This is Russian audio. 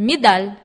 медаль.